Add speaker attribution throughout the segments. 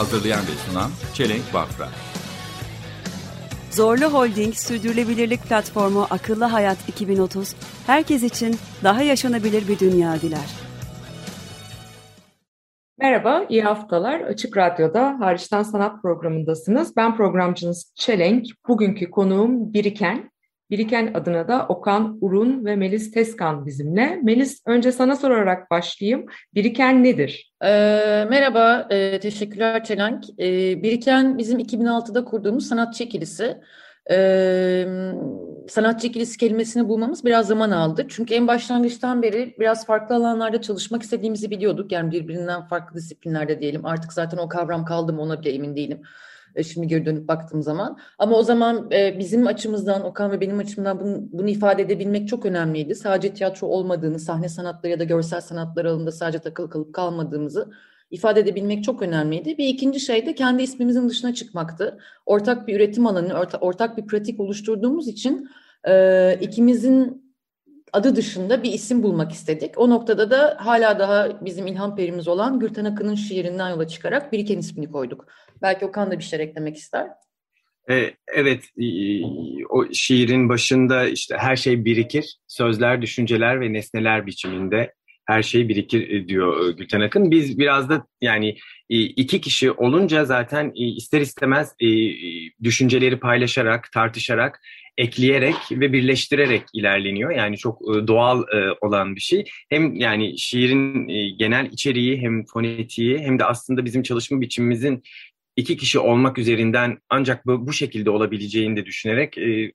Speaker 1: Hazırlayan ve sunan Çelenk Bafra.
Speaker 2: Zorlu Holding Sürdürülebilirlik Platformu Akıllı Hayat 2030, herkes için daha yaşanabilir bir dünya diler.
Speaker 3: Merhaba, iyi haftalar. Açık Radyo'da Hariçten Sanat programındasınız. Ben programcınız Çelenk. Bugünkü konuğum Biriken. Biriken adına da Okan Urun ve Melis Teskan bizimle. Melis, önce sana sorarak başlayayım. Biriken nedir?
Speaker 4: Ee, merhaba, e, teşekkürler Çelenk. Ee, Biriken bizim 2006'da kurduğumuz sanatçı ikilisi. Ee, sanatçı ikilisi kelimesini bulmamız biraz zaman aldı. Çünkü en başlangıçtan beri biraz farklı alanlarda çalışmak istediğimizi biliyorduk. Yani birbirinden farklı disiplinlerde diyelim. Artık zaten o kavram kaldı mı ona bile emin değilim. E, Şimdi geri dönüp baktığım zaman. Ama o zaman e, bizim açımızdan, Okan ve benim açımdan bunu, bunu ifade edebilmek çok önemliydi. Sadece tiyatro olmadığını, sahne sanatları ya da görsel sanatlar alanında sadece takılı kalıp kalmadığımızı ifade edebilmek çok önemliydi. Bir ikinci şey de kendi ismimizin dışına çıkmaktı. Ortak bir üretim alanı, orta- ortak bir pratik oluşturduğumuz için e, ikimizin adı dışında bir isim bulmak istedik. O noktada da hala daha bizim ilham perimiz olan Gülten Akın'ın şiirinden yola çıkarak Biriken ismini koyduk. Belki Okan da bir şeyler eklemek ister.
Speaker 5: E, Evet, e, o şiirin başında işte her şey birikir, sözler, düşünceler ve nesneler biçiminde her şey birikir e, diyor Gülten Akın. Biz biraz da yani iki kişi olunca zaten ister istemez düşünceleri paylaşarak, tartışarak, ekleyerek ve birleştirerek ilerleniyor. Yani çok doğal olan bir şey. Hem yani şiirin genel içeriği hem fonetiği hem de aslında bizim çalışma biçimimizin iki kişi olmak üzerinden ancak bu, bu şekilde olabileceğini de düşünerek e,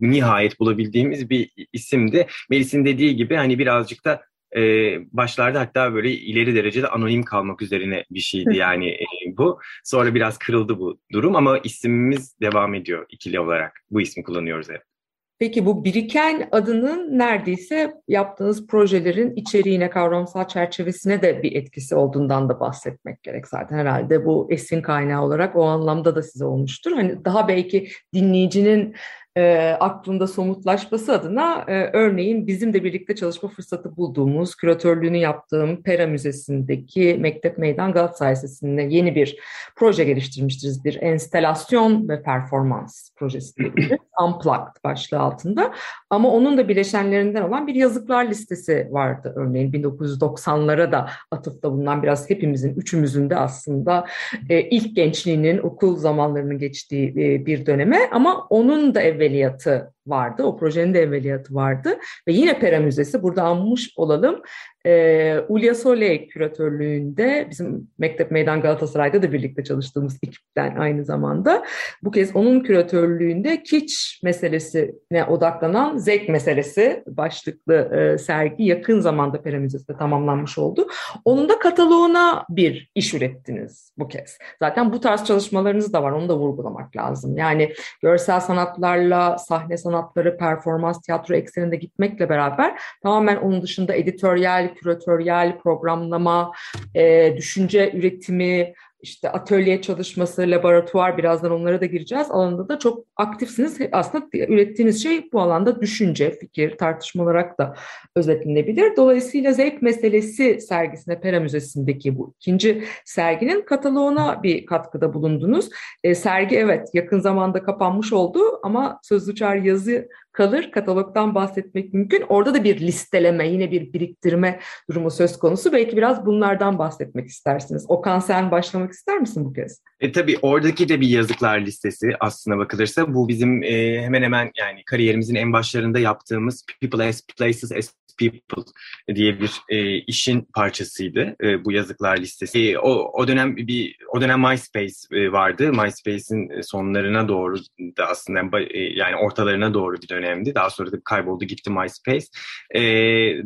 Speaker 5: nihayet bulabildiğimiz bir isimdi. Melis'in dediği gibi hani birazcık da e, başlarda hatta böyle ileri derecede anonim kalmak üzerine bir şeydi yani e, bu. Sonra biraz kırıldı bu durum ama isimimiz devam ediyor ikili olarak. Bu ismi kullanıyoruz hep.
Speaker 3: Peki bu Biriken adının neredeyse yaptığınız projelerin içeriğine, kavramsal çerçevesine de bir etkisi olduğundan da bahsetmek gerek zaten. Herhalde bu esin kaynağı olarak o anlamda da size olmuştur. Hani daha belki dinleyicinin e, aklında somutlaşması adına e, örneğin bizim de birlikte çalışma fırsatı bulduğumuz, küratörlüğünü yaptığım Pera Müzesi'ndeki Mektep Meydan Galatasaray Lisesi'nde yeni bir proje geliştirmiştiriz. Bir enstelasyon ve performans projesi diyebiliriz. Unplugged başlığı altında. Ama onun da bileşenlerinden olan bir yazıklar listesi vardı örneğin 1990'lara da atıfta bulunan biraz hepimizin, üçümüzün de aslında e, ilk gençliğinin okul zamanlarının geçtiği e, bir döneme ama onun da evveliyatı vardı. O projenin de evveliyatı vardı. Ve yine Pera Müzesi burada anmış olalım. E, Ulya Soley küratörlüğünde bizim Mektep Meydan Galatasaray'da da birlikte çalıştığımız ekipten aynı zamanda. Bu kez onun küratörlüğünde kiç meselesine odaklanan zevk meselesi başlıklı e, sergi yakın zamanda Pera tamamlanmış oldu. Onun da kataloğuna bir iş ürettiniz bu kez. Zaten bu tarz çalışmalarınız da var onu da vurgulamak lazım. Yani görsel sanatlarla sahne sanatları, performans, tiyatro ekseninde gitmekle beraber tamamen onun dışında editoryal, küratöryel, programlama, e, düşünce üretimi, işte atölye çalışması, laboratuvar birazdan onlara da gireceğiz. Alanında da çok aktifsiniz. Aslında ürettiğiniz şey bu alanda düşünce, fikir, tartışma olarak da özetlenebilir. Dolayısıyla zevk meselesi sergisine Pera Müzesi'ndeki bu ikinci serginin kataloğuna bir katkıda bulundunuz. E, sergi evet yakın zamanda kapanmış oldu ama Sözlü Çağrı yazı kalır. Katalogdan bahsetmek mümkün. Orada da bir listeleme, yine bir biriktirme durumu söz konusu. Belki biraz bunlardan bahsetmek istersiniz. Okan sen başlamak ister misin bu kez?
Speaker 5: E tabii oradaki de bir yazıklar listesi aslına bakılırsa bu bizim e, hemen hemen yani kariyerimizin en başlarında yaptığımız People as Places as People diye bir e, işin parçasıydı e, bu yazıklar listesi. E, o, o dönem bir o dönem MySpace e, vardı. MySpace'in sonlarına doğru da aslında e, yani ortalarına doğru bir dönemdi. Daha sonra da kayboldu gitti MySpace. E,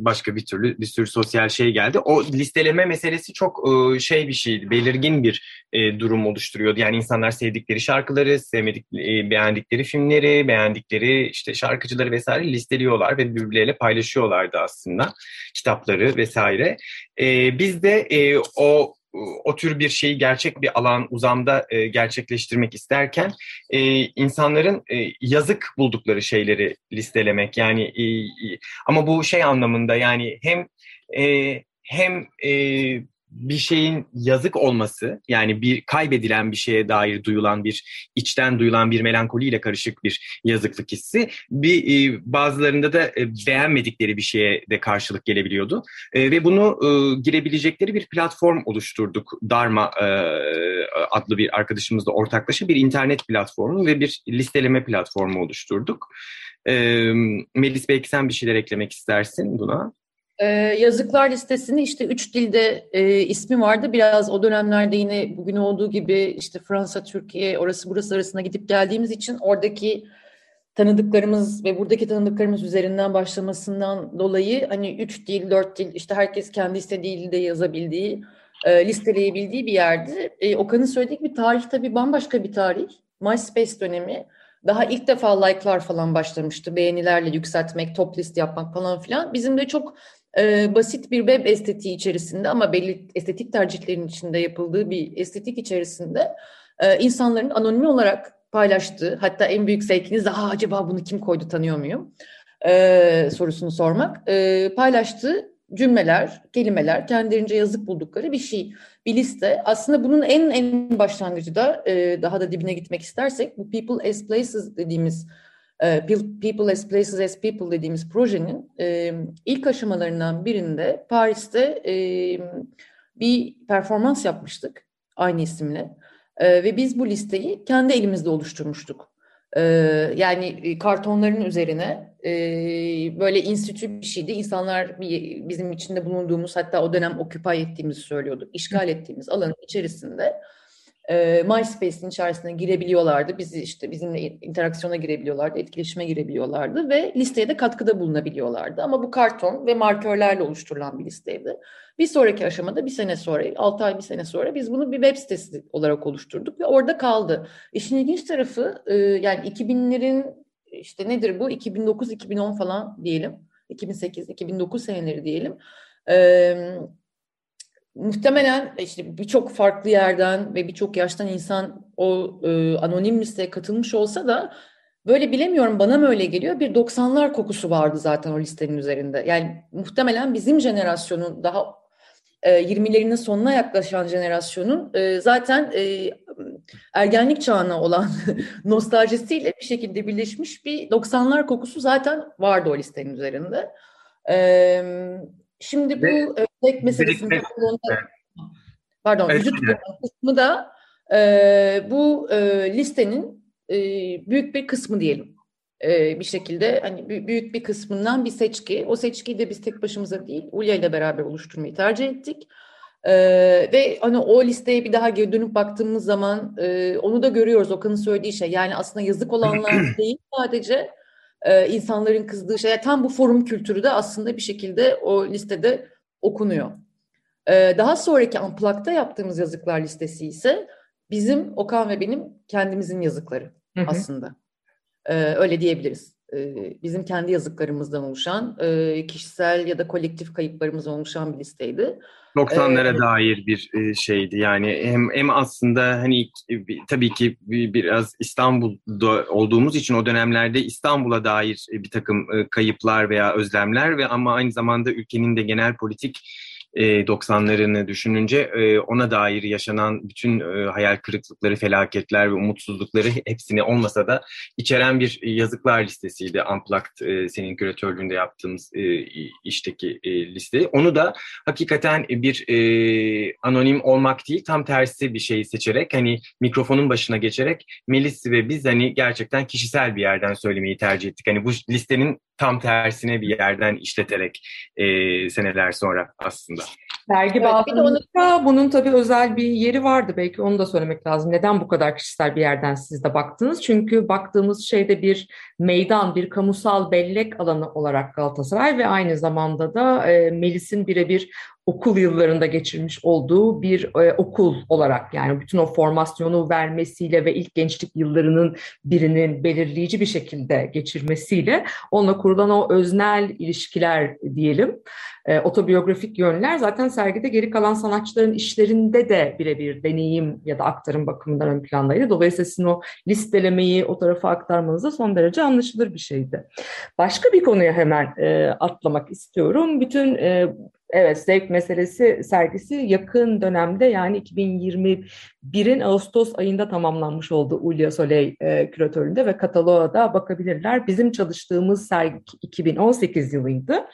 Speaker 5: başka bir türlü bir sürü sosyal şey geldi. O listeleme meselesi çok e, şey bir şeydi. Belirgin bir e, durum oluşturuyordu. Yani insanlar sevdikleri şarkıları, sevmedik e, beğendikleri filmleri, beğendikleri işte şarkıcıları vesaire listeliyorlar ve birbirleriyle paylaşıyorlardı aslında kitapları vesaire. E, biz de e, o o tür bir şeyi gerçek bir alan uzamda e, gerçekleştirmek isterken e, insanların e, yazık buldukları şeyleri listelemek yani e, ama bu şey anlamında yani hem e, hem e, bir şeyin yazık olması yani bir kaybedilen bir şeye dair duyulan bir içten duyulan bir melankoliyle karışık bir yazıklık hissi bir e, bazılarında da e, beğenmedikleri bir şeye de karşılık gelebiliyordu e, ve bunu girebilecekleri bir platform oluşturduk Dharma e, adlı bir arkadaşımızla ortaklaşa bir internet platformu ve bir listeleme platformu oluşturduk. Melis belki sen bir şeyler eklemek istersin buna.
Speaker 4: Ee, yazıklar listesini işte üç dilde e, ismi vardı. Biraz o dönemlerde yine bugün olduğu gibi işte Fransa, Türkiye, orası burası arasında gidip geldiğimiz için oradaki tanıdıklarımız ve buradaki tanıdıklarımız üzerinden başlamasından dolayı hani üç dil, dört dil işte herkes kendi istediği dilde yazabildiği, e, listeleyebildiği bir yerdi. E, Okan'ın söylediği bir tarih tabii bambaşka bir tarih. MySpace dönemi. Daha ilk defa like'lar falan başlamıştı. Beğenilerle yükseltmek, top list yapmak falan filan. Bizim de çok e, basit bir web estetiği içerisinde ama belli estetik tercihlerin içinde yapıldığı bir estetik içerisinde e, insanların anonimi olarak paylaştığı hatta en büyük zevkiniz de acaba bunu kim koydu tanıyor muyum e, sorusunu sormak e, paylaştığı cümleler, kelimeler kendilerince yazık buldukları bir şey, bir liste. Aslında bunun en en başlangıcı da e, daha da dibine gitmek istersek bu people as places dediğimiz People as Places as People dediğimiz projenin e, ilk aşamalarından birinde Paris'te e, bir performans yapmıştık aynı isimle e, ve biz bu listeyi kendi elimizde oluşturmuştuk. E, yani kartonların üzerine e, böyle institü bir şeydi. İnsanlar bizim içinde bulunduğumuz hatta o dönem okupay ettiğimizi söylüyorduk. işgal ettiğimiz alanın içerisinde e, MySpace'in içerisine girebiliyorlardı. Bizi işte bizimle interaksiyona girebiliyorlardı, etkileşime girebiliyorlardı ve listeye de katkıda bulunabiliyorlardı. Ama bu karton ve markörlerle oluşturulan bir listeydi. Bir sonraki aşamada bir sene sonra, 6 ay bir sene sonra biz bunu bir web sitesi olarak oluşturduk ve orada kaldı. İşin ilginç tarafı e, yani 2000'lerin işte nedir bu 2009-2010 falan diyelim. 2008-2009 seneleri diyelim. Muhtemelen işte birçok farklı yerden ve birçok yaştan insan o e, anonim listeye katılmış olsa da böyle bilemiyorum bana mı öyle geliyor bir 90'lar kokusu vardı zaten o listenin üzerinde. Yani muhtemelen bizim jenerasyonun daha e, 20'lerinin sonuna yaklaşan jenerasyonun e, zaten e, ergenlik çağına olan nostaljisiyle bir şekilde birleşmiş bir 90'lar kokusu zaten vardı o listenin üzerinde. Evet Şimdi bu Ve, zevk meselesinin evet. pardon evet, vücut kısmı da e, bu e, listenin e, büyük bir kısmı diyelim. E, bir şekilde hani büyük bir kısmından bir seçki. O seçkiyi de biz tek başımıza değil Ulya ile beraber oluşturmayı tercih ettik. Ee, ve hani o listeye bir daha geri dönüp baktığımız zaman e, onu da görüyoruz Okan'ın söylediği şey. Yani aslında yazık olanlar değil sadece e, insanların kızdığı şey. Tam bu forum kültürü de aslında bir şekilde o listede okunuyor. E, daha sonraki Unplugged'da yaptığımız yazıklar listesi ise bizim Okan ve benim kendimizin yazıkları hı hı. aslında. E, öyle diyebiliriz. Bizim kendi yazıklarımızdan oluşan, kişisel ya da kolektif kayıplarımızdan oluşan bir listeydi.
Speaker 5: 90'lara ee, dair bir şeydi yani hem hem aslında hani tabii ki biraz İstanbul'da olduğumuz için o dönemlerde İstanbul'a dair bir takım kayıplar veya özlemler ve ama aynı zamanda ülkenin de genel politik 90'larını e, düşününce e, ona dair yaşanan bütün e, hayal kırıklıkları, felaketler ve umutsuzlukları hepsini olmasa da içeren bir yazıklar listesiydi Unplugged senin küratörlüğünde yaptığımız işteki liste. Onu da hakikaten bir anonim olmak değil tam tersi bir şeyi seçerek hani mikrofonun başına geçerek Melis ve biz hani gerçekten kişisel bir yerden söylemeyi tercih ettik. Hani bu listenin tam tersine bir yerden işleterek seneler sonra aslında.
Speaker 3: Sergi
Speaker 4: Evet, bir de onu-
Speaker 3: bağlamında bunun tabii özel bir yeri vardı. Belki onu da söylemek lazım. Neden bu kadar kişisel bir yerden siz de baktınız? Çünkü baktığımız şeyde bir meydan, bir kamusal bellek alanı olarak Galatasaray ve aynı zamanda da e, Melis'in birebir okul yıllarında geçirmiş olduğu bir e, okul olarak yani bütün o formasyonu vermesiyle ve ilk gençlik yıllarının birinin belirleyici bir şekilde geçirmesiyle onunla kurulan o öznel ilişkiler diyelim e, otobiyografik yönler zaten sergide geri kalan sanatçıların işlerinde de birebir deneyim ya da aktarım bakımından ön plandaydı. Dolayısıyla sizin o listelemeyi o tarafa aktarmanız da son derece anlaşılır bir şeydi. Başka bir konuya hemen e, atlamak istiyorum. Bütün e, Evet, zevk meselesi sergisi yakın dönemde yani 2021'in Ağustos ayında tamamlanmış oldu Ulya Soleil e, küratöründe ve kataloğa da bakabilirler. Bizim çalıştığımız sergi 2018 yılıydı.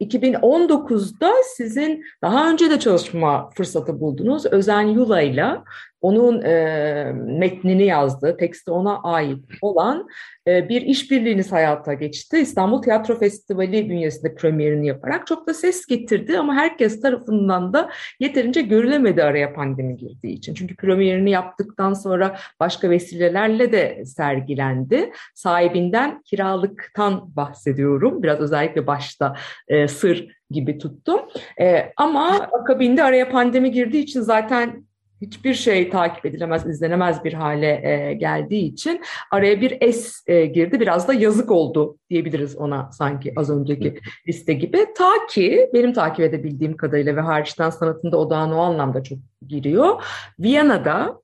Speaker 3: 2019'da sizin daha önce de çalışma fırsatı buldunuz. Özen Yula'yla onun e, metnini yazdığı, teksti ona ait olan e, bir işbirliğiniz hayata geçti. İstanbul Tiyatro Festivali bünyesinde premierini yaparak çok da ses getirdi ama herkes tarafından da yeterince görülemedi araya pandemi girdiği için. Çünkü premierini yaptıktan sonra başka vesilelerle de sergilendi. Sahibinden kiralıktan bahsediyorum. Biraz özellikle başta e, sır gibi tuttum. E, ama akabinde araya pandemi girdiği için zaten hiçbir şey takip edilemez, izlenemez bir hale e, geldiği için araya bir es e, girdi. Biraz da yazık oldu diyebiliriz ona sanki az önceki liste gibi. Ta ki benim takip edebildiğim kadarıyla ve hariçten sanatında odağına o anlamda çok giriyor. Viyana'da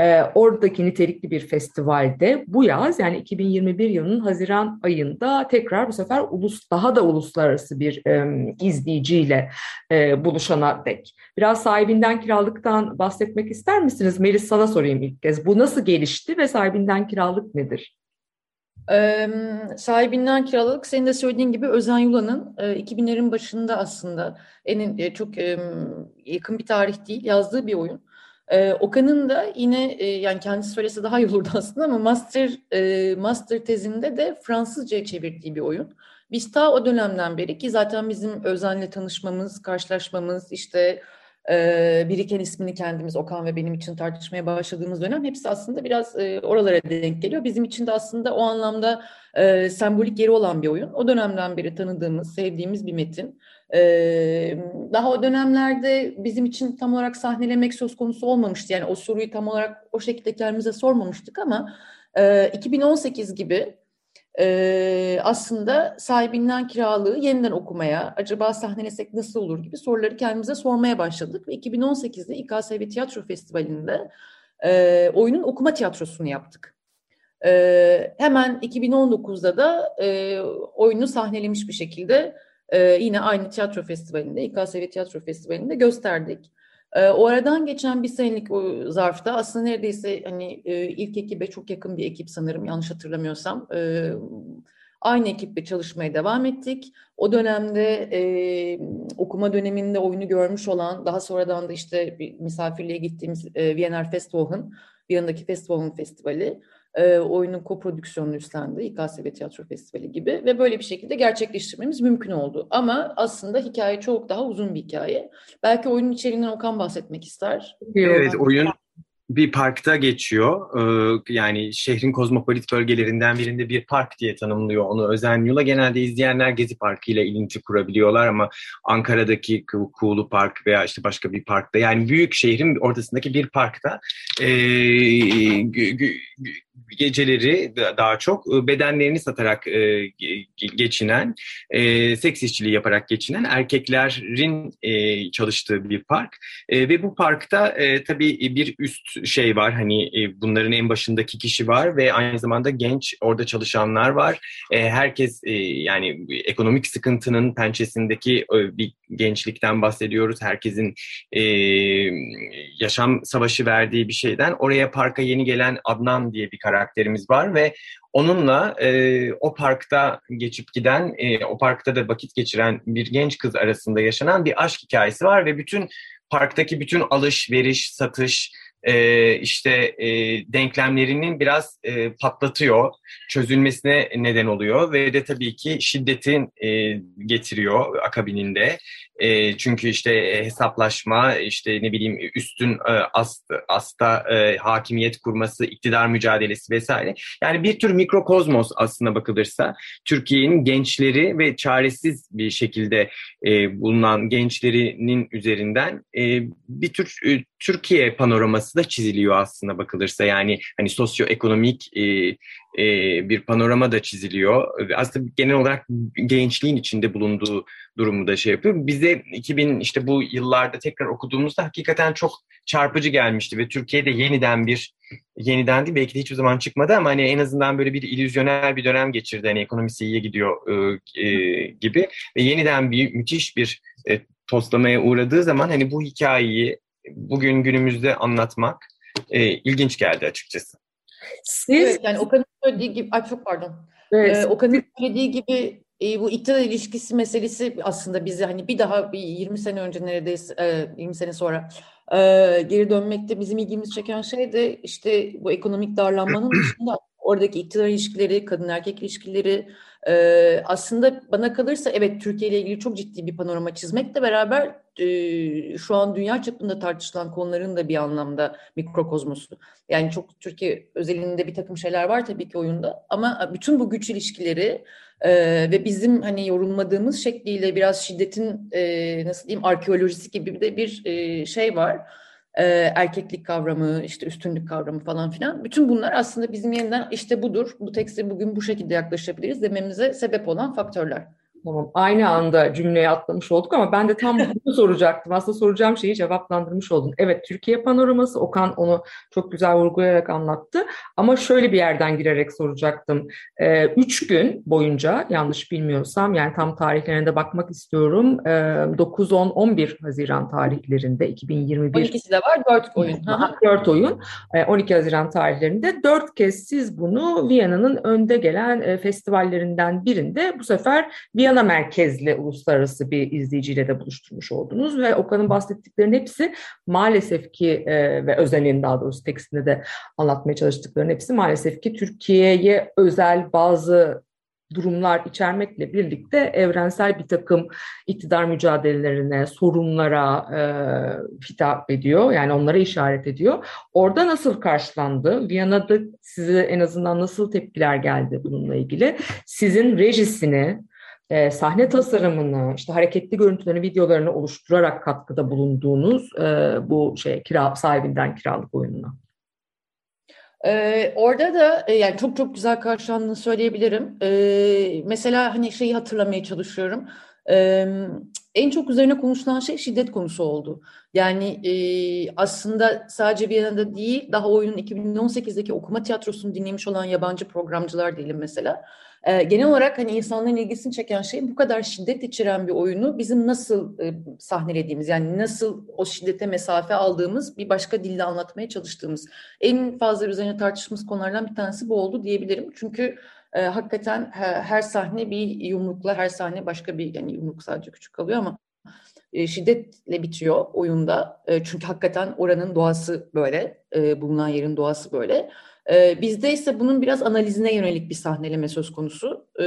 Speaker 3: e, oradaki nitelikli bir festivalde bu yaz yani 2021 yılının Haziran ayında tekrar bu sefer ulus daha da uluslararası bir e, izleyiciyle e, buluşana dek. Biraz sahibinden kiralıktan bahsetmek ister misiniz? Melis sana sorayım ilk kez. Bu nasıl gelişti ve sahibinden kiralık nedir?
Speaker 4: Ee, sahibinden kiralık senin de söylediğin gibi Özen Yula'nın e, 2000'lerin başında aslında en e, çok e, yakın bir tarih değil yazdığı bir oyun. E, Okan'ın da yine e, yani kendisi söylese daha iyi olurdu aslında ama master e, master tezinde de Fransızca'ya çevirdiği bir oyun. Biz ta o dönemden beri ki zaten bizim Özen'le tanışmamız, karşılaşmamız işte e, Biriken ismini kendimiz Okan ve benim için tartışmaya başladığımız dönem hepsi aslında biraz e, oralara denk geliyor. Bizim için de aslında o anlamda e, sembolik yeri olan bir oyun. O dönemden beri tanıdığımız, sevdiğimiz bir metin. E, daha o dönemlerde bizim için tam olarak sahnelemek söz konusu olmamıştı. Yani o soruyu tam olarak o şekilde kendimize sormamıştık ama e, 2018 gibi e, aslında sahibinden kiralığı yeniden okumaya, acaba sahnelesek nasıl olur gibi soruları kendimize sormaya başladık. Ve 2018'de İKSV Tiyatro Festivali'nde e, oyunun okuma tiyatrosunu yaptık. E, hemen 2019'da da e, oyunu sahnelemiş bir şekilde e, yine aynı tiyatro festivalinde, İKSV Tiyatro Festivali'nde gösterdik. E, o aradan geçen bir senelik o zarfta aslında neredeyse hani e, ilk ekibe çok yakın bir ekip sanırım yanlış hatırlamıyorsam. E, aynı ekiple çalışmaya devam ettik. O dönemde e, okuma döneminde oyunu görmüş olan daha sonradan da işte bir misafirliğe gittiğimiz e, Wiener Festwochen, Viyana'daki Festwochen Festivali e, oyunun koprodüksiyonunu üstlendi. İKSV Tiyatro Festivali gibi ve böyle bir şekilde gerçekleştirmemiz mümkün oldu. Ama aslında hikaye çok daha uzun bir hikaye. Belki oyunun içeriğinden Okan bahsetmek ister.
Speaker 5: Evet, oyun bir parkta geçiyor. Ee, yani şehrin kozmopolit bölgelerinden birinde bir park diye tanımlıyor onu Özen Yula. Genelde izleyenler Gezi Parkı ile ilinti kurabiliyorlar ama Ankara'daki Kuğulu Park veya işte başka bir parkta yani büyük şehrin ortasındaki bir parkta e, geceleri daha çok bedenlerini satarak geçinen, seks işçiliği yaparak geçinen erkeklerin e, çalıştığı bir park. Ve bu parkta e, tabii bir üst şey var. Hani bunların en başındaki kişi var ve aynı zamanda genç orada çalışanlar var. Herkes yani ekonomik sıkıntının pençesindeki bir gençlikten bahsediyoruz. Herkesin yaşam savaşı verdiği bir şeyden. Oraya parka yeni gelen Adnan diye bir karakterimiz var ve onunla e, o parkta geçip giden, e, o parkta da vakit geçiren bir genç kız arasında yaşanan bir aşk hikayesi var ve bütün parktaki bütün alışveriş, satış, e, işte e, denklemlerinin biraz e, patlatıyor, çözülmesine neden oluyor ve de tabii ki şiddetin e, getiriyor akabininde. E, çünkü işte e, hesaplaşma, işte ne bileyim üstün e, ast, asta e, hakimiyet kurması, iktidar mücadelesi vesaire. Yani bir tür mikrokozmos aslında bakılırsa Türkiye'nin gençleri ve çaresiz bir şekilde e, bulunan gençlerinin üzerinden e, bir tür e, Türkiye panoraması da çiziliyor aslında bakılırsa. Yani hani sosyoekonomik e, e, bir panorama da çiziliyor. Aslında genel olarak gençliğin içinde bulunduğu durumu da şey yapıyor. Bize 2000 işte bu yıllarda tekrar okuduğumuzda hakikaten çok çarpıcı gelmişti ve Türkiye'de yeniden bir yeniden değil belki de hiçbir zaman çıkmadı ama hani en azından böyle bir illüzyonel bir dönem geçirdi. Hani ekonomisi iyiye gidiyor e, e, gibi ve yeniden bir müthiş bir e, toslamaya uğradığı zaman hani bu hikayeyi bugün günümüzde anlatmak e, ilginç geldi açıkçası.
Speaker 3: Siz
Speaker 4: Evet, yani Okan'ın söylediği gibi, ay çok pardon.
Speaker 3: Evet,
Speaker 4: Ee, Okan'ın söylediği gibi e, bu iktidar ilişkisi meselesi aslında bizi hani bir daha bir 20 sene önce neredeyse e, 20 sene sonra e, geri dönmekte bizim ilgimizi çeken şey de işte bu ekonomik darlanmanın dışında oradaki iktidar ilişkileri, kadın erkek ilişkileri e, aslında bana kalırsa evet Türkiye ile ilgili çok ciddi bir panorama çizmekle beraber şu an dünya çapında tartışılan konuların da bir anlamda mikrokozmosu. Yani çok Türkiye özelinde bir takım şeyler var tabii ki oyunda ama bütün bu güç ilişkileri e, ve bizim hani yorumladığımız şekliyle biraz şiddetin e, nasıl diyeyim arkeolojisi gibi de bir e, şey var. E, erkeklik kavramı, işte üstünlük kavramı falan filan. Bütün bunlar aslında bizim yeniden işte budur, bu tekste bugün bu şekilde yaklaşabiliriz dememize sebep olan faktörler.
Speaker 3: Tamam. Aynı anda cümleye atlamış olduk ama ben de tam bunu soracaktım. Aslında soracağım şeyi cevaplandırmış oldun. Evet, Türkiye panoraması Okan onu çok güzel vurgulayarak anlattı. Ama şöyle bir yerden girerek soracaktım. Ee, üç gün boyunca yanlış bilmiyorsam yani tam tarihlerine de bakmak istiyorum. Ee, 9-10-11 Haziran tarihlerinde 2021
Speaker 4: 12'si de var, 4 oyun. Hı hı.
Speaker 3: 4 oyun. E, 12 Haziran tarihlerinde dört kez siz bunu Viyana'nın önde gelen e, festivallerinden birinde bu sefer Viyana merkezli uluslararası bir izleyiciyle de buluşturmuş oldunuz ve Okan'ın bahsettiklerinin hepsi maalesef ki e, ve Özen'in daha doğrusu tekstinde de anlatmaya çalıştıklarının hepsi maalesef ki Türkiye'ye özel bazı durumlar içermekle birlikte evrensel bir takım iktidar mücadelelerine, sorunlara e, hitap ediyor. Yani onlara işaret ediyor. Orada nasıl karşılandı? Viyana'da size en azından nasıl tepkiler geldi bununla ilgili? Sizin rejisini, e, sahne tasarımını, işte hareketli görüntülerini, videolarını oluşturarak katkıda bulunduğunuz e, bu şey kira sahibinden kiralık oyununa.
Speaker 4: Ee, orada da e, yani çok çok güzel karşılandığını söyleyebilirim. Ee, mesela hani şeyi hatırlamaya çalışıyorum. Ee, en çok üzerine konuşulan şey şiddet konusu oldu. Yani e, aslında sadece Viyana'da değil, daha oyunun 2018'deki okuma tiyatrosunu dinlemiş olan yabancı programcılar diyelim mesela. Ee, genel olarak hani insanların ilgisini çeken şey bu kadar şiddet içeren bir oyunu bizim nasıl e, sahnelediğimiz, yani nasıl o şiddete mesafe aldığımız bir başka dille anlatmaya çalıştığımız. En fazla üzerine tartıştığımız konulardan bir tanesi bu oldu diyebilirim. Çünkü e, hakikaten her, her sahne bir yumrukla, her sahne başka bir, yani yumruk sadece küçük kalıyor ama e, şiddetle bitiyor oyunda. E, çünkü hakikaten oranın doğası böyle, e, bulunan yerin doğası böyle. E, bizde ise bunun biraz analizine yönelik bir sahneleme söz konusu. E,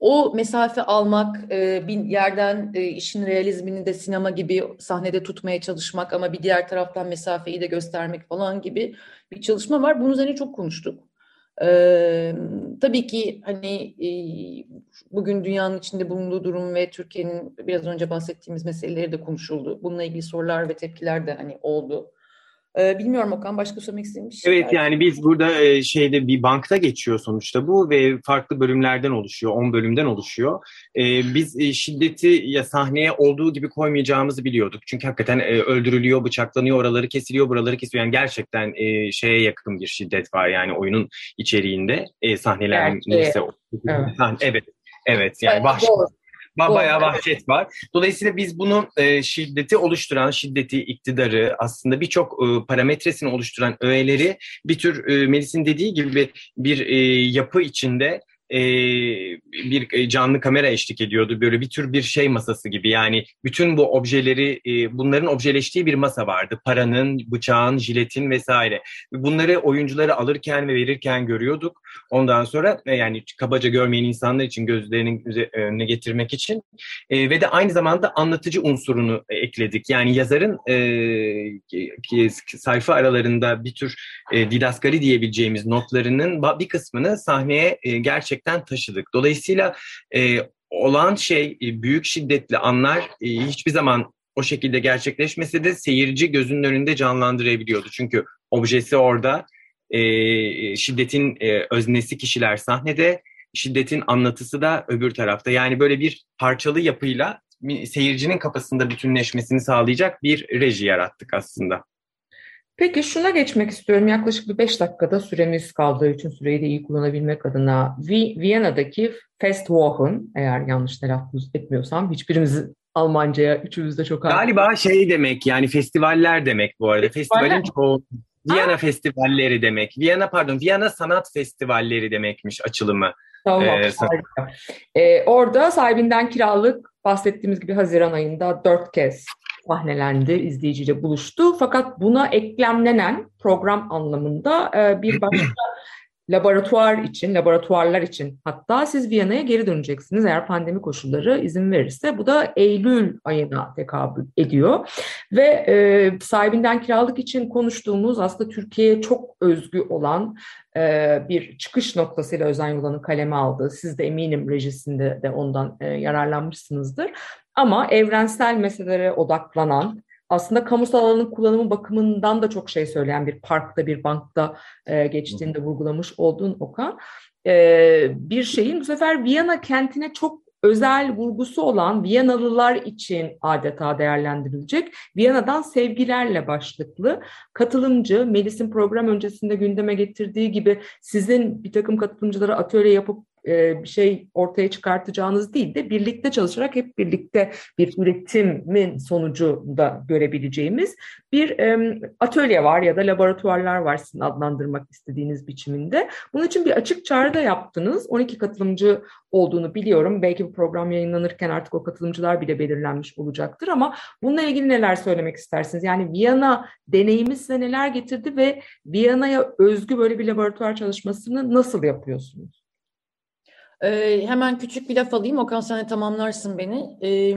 Speaker 4: o mesafe almak, e, bir yerden e, işin realizmini de sinema gibi sahnede tutmaya çalışmak ama bir diğer taraftan mesafeyi de göstermek falan gibi bir çalışma var. Bunun üzerine çok konuştuk. Ee, tabii ki hani e, bugün dünyanın içinde bulunduğu durum ve Türkiye'nin biraz önce bahsettiğimiz meseleleri de konuşuldu. Bununla ilgili sorular ve tepkiler de hani oldu. Ee, bilmiyorum Okan başka söylemek istediğin bir şey
Speaker 5: Evet yani biz burada e, şeyde bir bankta geçiyor sonuçta bu ve farklı bölümlerden oluşuyor, 10 bölümden oluşuyor. E, biz e, şiddeti ya sahneye olduğu gibi koymayacağımızı biliyorduk. Çünkü hakikaten e, öldürülüyor, bıçaklanıyor, oraları kesiliyor, buraları kesiyor. Yani gerçekten şeye yakın bir şiddet var yani oyunun içeriğinde sahneler neyse.
Speaker 3: Evet.
Speaker 5: Evet. Evet yani
Speaker 4: Evet,
Speaker 5: Bayağı vahşet var. Dolayısıyla biz bunu e, şiddeti oluşturan, şiddeti, iktidarı aslında birçok e, parametresini oluşturan öğeleri bir tür e, Melis'in dediği gibi bir e, yapı içinde e, bir e, canlı kamera eşlik ediyordu. Böyle bir tür bir şey masası gibi. Yani bütün bu objeleri, e, bunların objeleştiği bir masa vardı. Paranın, bıçağın, jiletin vesaire. Bunları oyuncuları alırken ve verirken görüyorduk. Ondan sonra e, yani kabaca görmeyen insanlar için gözlerinin üze- önüne getirmek için E, ve de aynı zamanda anlatıcı unsurunu e, ekledik. Yani yazarın e, sayfa aralarında bir tür e, didaskali diyebileceğimiz notlarının bir kısmını sahneye e, gerçekten taşıdık. Dolayısıyla e, olan şey e, büyük şiddetli anlar e, hiçbir zaman o şekilde gerçekleşmese de seyirci gözünün önünde canlandırabiliyordu. Çünkü objesi orada, e, şiddetin e, öznesi kişiler sahnede, şiddetin anlatısı da öbür tarafta. Yani böyle bir parçalı yapıyla seyircinin kafasında bütünleşmesini sağlayacak bir reji yarattık aslında.
Speaker 3: Peki şuna geçmek istiyorum. Yaklaşık bir beş dakikada süremiz kaldığı için süreyi de iyi kullanabilmek adına Vi- Viyana'daki Festwochen eğer yanlış telaffuz etmiyorsam hiçbirimiz Almanca'ya üçümüz de çok.
Speaker 5: Galiba şey demek yani festivaller demek bu arada.
Speaker 3: Festivaller
Speaker 5: Festivalin çoğu Viyana festivalleri demek. Viyana pardon Viyana sanat festivalleri demekmiş açılımı.
Speaker 3: Tamam,
Speaker 5: Ee,
Speaker 3: harika. Ee, orada sahibinden kiralık bahsettiğimiz gibi Haziran ayında dört kez sahnelendi, izleyiciyle buluştu. Fakat buna eklemlenen program anlamında e, bir başka laboratuvar için, laboratuvarlar için hatta siz Viyana'ya geri döneceksiniz eğer pandemi koşulları izin verirse. Bu da Eylül ayına tekabül ediyor. Ve e, sahibinden kiralık için konuştuğumuz aslında Türkiye'ye çok özgü olan e, bir çıkış noktasıyla Özen Yulan'ın kaleme aldığı. Siz de eminim rejisinde de ondan e, yararlanmışsınızdır. Ama evrensel meselelere odaklanan, aslında kamusal alanın kullanımı bakımından da çok şey söyleyen bir parkta, bir bankta e, geçtiğinde vurgulamış olduğun Okan. E, bir şeyin bu sefer Viyana kentine çok özel vurgusu olan Viyanalılar için adeta değerlendirilecek. Viyana'dan sevgilerle başlıklı katılımcı Melis'in program öncesinde gündeme getirdiği gibi sizin bir takım katılımcılara atölye yapıp bir şey ortaya çıkartacağınız değil de birlikte çalışarak hep birlikte bir üretimin sonucunda görebileceğimiz bir e, atölye var ya da laboratuvarlar var sizin adlandırmak istediğiniz biçiminde. Bunun için bir açık çağrı da yaptınız. 12 katılımcı olduğunu biliyorum. Belki bu program yayınlanırken artık o katılımcılar bile belirlenmiş olacaktır ama bununla ilgili neler söylemek istersiniz? Yani Viyana deneyimi size neler getirdi ve Viyana'ya özgü böyle bir laboratuvar çalışmasını nasıl yapıyorsunuz?
Speaker 4: Ee, hemen küçük bir laf alayım. Okan sen de tamamlarsın beni. Ee,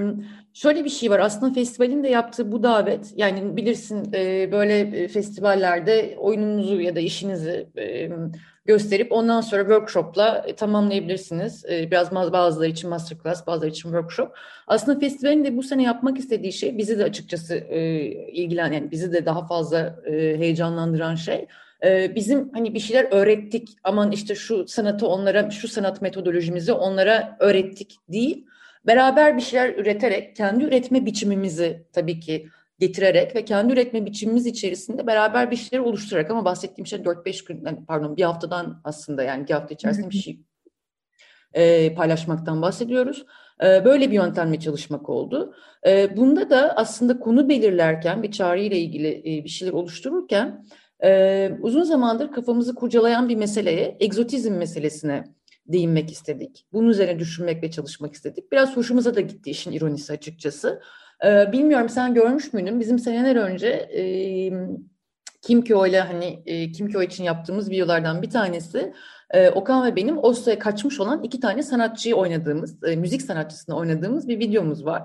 Speaker 4: şöyle bir şey var. Aslında festivalin de yaptığı bu davet, yani bilirsin e, böyle e, festivallerde oyununuzu ya da işinizi e, gösterip ondan sonra workshopla e, tamamlayabilirsiniz. E, biraz bazıları için masterclass, bazıları için workshop. Aslında festivalin de bu sene yapmak istediği şey bizi de açıkçası e, ilgilen, yani bizi de daha fazla e, heyecanlandıran şey. Ee, bizim hani bir şeyler öğrettik aman işte şu sanatı onlara şu sanat metodolojimizi onlara öğrettik değil beraber bir şeyler üreterek kendi üretme biçimimizi tabii ki getirerek ve kendi üretme biçimimiz içerisinde beraber bir şeyler oluşturarak ama bahsettiğim şey 4-5 gün pardon bir haftadan aslında yani bir hafta içerisinde bir şey e, paylaşmaktan bahsediyoruz. E, böyle bir yöntemle çalışmak oldu. E, bunda da aslında konu belirlerken bir çağrıyla ilgili e, bir şeyler oluştururken uzun zamandır kafamızı kurcalayan bir meseleye, egzotizm meselesine değinmek istedik. Bunun üzerine düşünmek ve çalışmak istedik. Biraz hoşumuza da gitti işin ironisi açıkçası. Bilmiyorum sen görmüş müydün? Bizim seneler önce e, Kimkyo ile hani e, Kimkyo için yaptığımız videolardan bir tanesi Okan ve benim Oslo'ya kaçmış olan iki tane sanatçıyı oynadığımız, müzik sanatçısını oynadığımız bir videomuz var.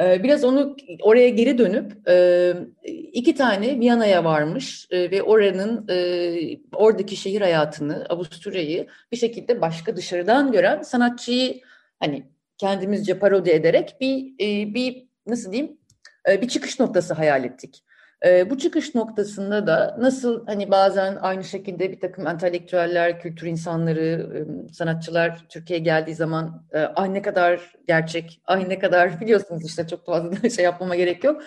Speaker 4: Ee, Biraz onu oraya geri dönüp e, iki tane Viyana'ya varmış e, ve oranın e, oradaki şehir hayatını, Avusturya'yı bir şekilde başka dışarıdan gören sanatçıyı hani kendimizce parodi ederek bir bir nasıl diyeyim bir çıkış noktası hayal ettik. E, bu çıkış noktasında da nasıl hani bazen aynı şekilde bir takım entelektüeller, kültür insanları, e, sanatçılar Türkiye'ye geldiği zaman e, ay ne kadar gerçek, ay ne kadar biliyorsunuz işte çok fazla şey yapmama gerek yok.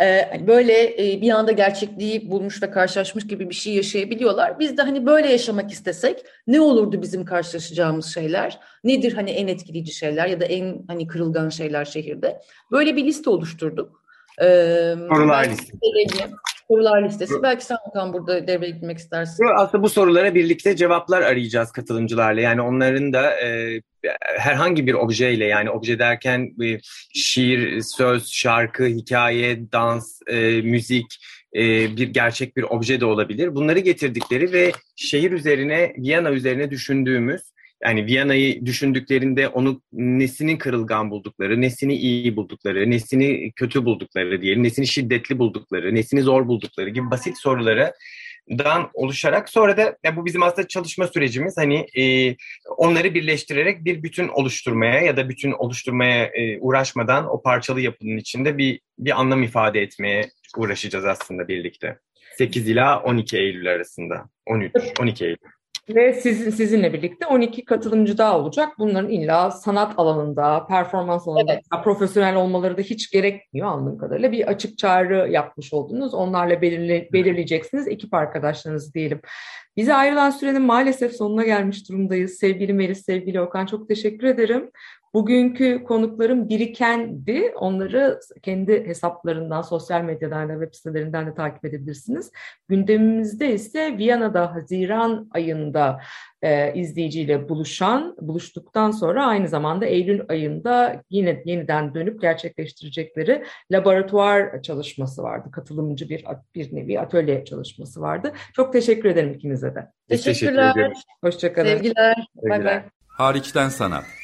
Speaker 4: E, böyle e, bir anda gerçekliği bulmuş ve karşılaşmış gibi bir şey yaşayabiliyorlar. Biz de hani böyle yaşamak istesek ne olurdu bizim karşılaşacağımız şeyler? Nedir hani en etkileyici şeyler ya da en hani kırılgan şeyler şehirde? Böyle bir liste oluşturduk. Ee,
Speaker 5: Sorular listesi.
Speaker 4: Sorular listesi. Belki sen Okan burada devreye girmek istersin.
Speaker 5: Aslında bu sorulara birlikte cevaplar arayacağız katılımcılarla. Yani onların da e, herhangi bir objeyle yani obje derken bir şiir, söz, şarkı, hikaye, dans, e, müzik, e, bir gerçek bir obje de olabilir. Bunları getirdikleri ve şehir üzerine, Viyana üzerine düşündüğümüz yani Viyana'yı düşündüklerinde onu nesini kırılgan buldukları, nesini iyi buldukları, nesini kötü buldukları diyelim, nesini şiddetli buldukları, nesini zor buldukları gibi basit soruları dan oluşarak sonra da ya bu bizim aslında çalışma sürecimiz hani e, onları birleştirerek bir bütün oluşturmaya ya da bütün oluşturmaya e, uğraşmadan o parçalı yapının içinde bir bir anlam ifade etmeye uğraşacağız aslında birlikte. 8 ila 12 Eylül arasında. 13 12 Eylül.
Speaker 3: Ve sizin, sizinle birlikte 12 katılımcı daha olacak. Bunların illa sanat alanında, performans alanında,
Speaker 4: Evet.
Speaker 3: profesyonel olmaları da hiç gerekmiyor anladığım kadarıyla. Bir açık çağrı yapmış oldunuz. Onlarla belirle, belirleyeceksiniz. Ekip arkadaşlarınız diyelim. Bize ayrılan sürenin maalesef sonuna gelmiş durumdayız. Sevgili Melis, sevgili Okan çok teşekkür ederim. Bugünkü konuklarım birikendi. Onları kendi hesaplarından, sosyal medyadan da web sitelerinden de takip edebilirsiniz. Gündemimizde ise Viyana'da Haziran ayında e, izleyiciyle buluşan, buluştuktan sonra aynı zamanda Eylül ayında yine yeniden dönüp gerçekleştirecekleri laboratuvar çalışması vardı. Katılımcı bir bir nevi atölye çalışması vardı. Çok teşekkür ederim ikinize de.
Speaker 5: Teşekkür
Speaker 4: Teşekkürler.
Speaker 3: Hoşçakalın.
Speaker 4: Sevgiler. Bay bay.
Speaker 5: Sevgiler.
Speaker 1: Hariçten sanat.